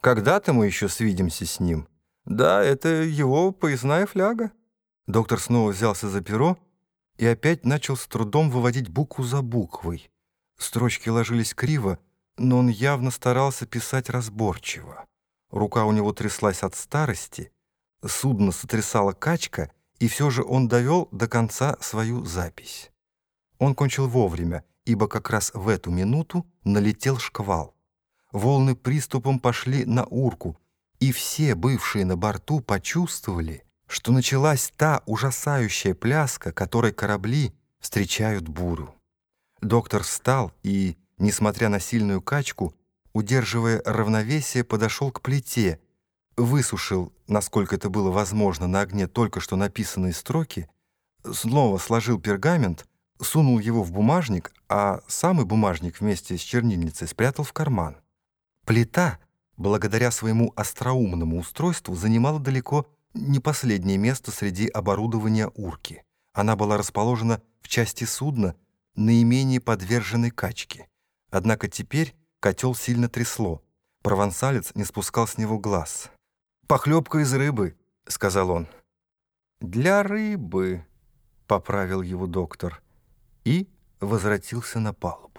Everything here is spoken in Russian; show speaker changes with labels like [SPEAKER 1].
[SPEAKER 1] Когда-то мы еще свидимся с ним. Да, это его поясная фляга». Доктор снова взялся за перо и опять начал с трудом выводить букву за буквой. Строчки ложились криво, но он явно старался писать разборчиво. Рука у него тряслась от старости, судно сотрясала качка, и все же он довел до конца свою запись. Он кончил вовремя, ибо как раз в эту минуту налетел шквал. Волны приступом пошли на урку, и все бывшие на борту почувствовали, что началась та ужасающая пляска, которой корабли встречают бурю. Доктор встал и, несмотря на сильную качку, удерживая равновесие, подошел к плите, высушил, насколько это было возможно, на огне только что написанные строки, снова сложил пергамент, сунул его в бумажник, а самый бумажник вместе с чернильницей спрятал в карман. Плита, благодаря своему остроумному устройству, занимала далеко не последнее место среди оборудования урки. Она была расположена в части судна, наименее подверженной качке. Однако теперь котел сильно трясло. Провансалец не спускал с него глаз. «Похлебка из рыбы», — сказал он. «Для рыбы», — поправил его доктор и возвратился на палубу.